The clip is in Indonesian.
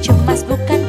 cemas bukan